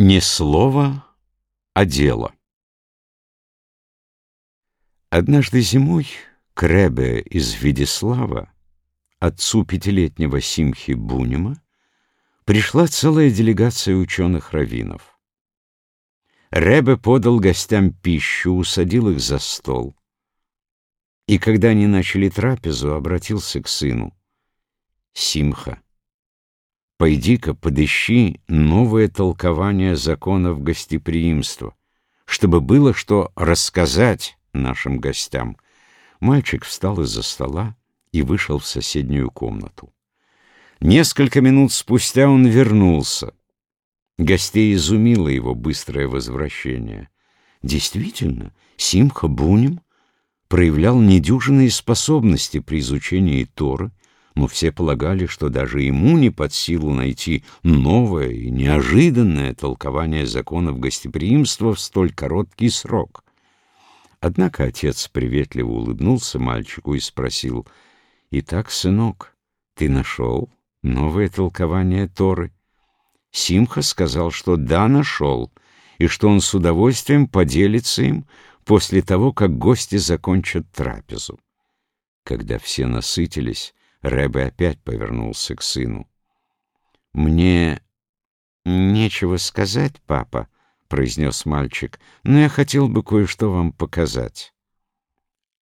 Не слово, а дело. Однажды зимой к Ребе из Видислава, отцу пятилетнего Симхи Бунема, пришла целая делегация ученых-раввинов. Ребе подал гостям пищу, усадил их за стол. И когда они начали трапезу, обратился к сыну. «Симха, Пойди-ка подыщи новое толкование законов гостеприимства, чтобы было что рассказать нашим гостям. Мальчик встал из-за стола и вышел в соседнюю комнату. Несколько минут спустя он вернулся. Гостей изумило его быстрое возвращение. Действительно, Симха Бунем проявлял недюжинные способности при изучении Торы но все полагали, что даже ему не под силу найти новое и неожиданное толкование законов гостеприимства в столь короткий срок. Однако отец приветливо улыбнулся мальчику и спросил, «Итак, сынок, ты нашел новое толкование Торы?» Симха сказал, что да, нашел, и что он с удовольствием поделится им после того, как гости закончат трапезу. Когда все насытились, Рэбе опять повернулся к сыну. «Мне нечего сказать, папа», — произнес мальчик, «но я хотел бы кое-что вам показать».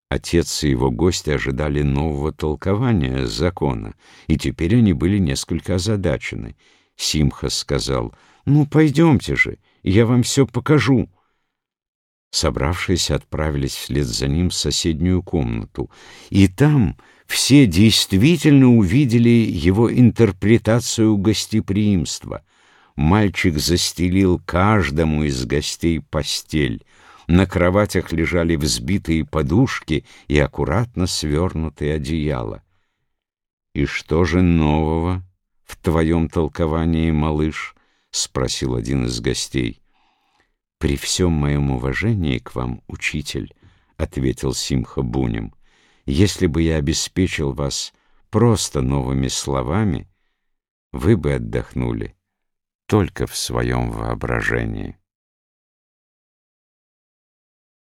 Отец и его гости ожидали нового толкования закона, и теперь они были несколько озадачены. Симха сказал, «Ну, пойдемте же, я вам все покажу». Собравшиеся отправились вслед за ним в соседнюю комнату, и там все действительно увидели его интерпретацию гостеприимства. Мальчик застелил каждому из гостей постель. На кроватях лежали взбитые подушки и аккуратно свернутые одеяла. «И что же нового в твоем толковании, малыш?» — спросил один из гостей. «При всем моем уважении к вам, учитель», — ответил Симха Бунем, — если бы я обеспечил вас просто новыми словами, вы бы отдохнули только в своем воображении.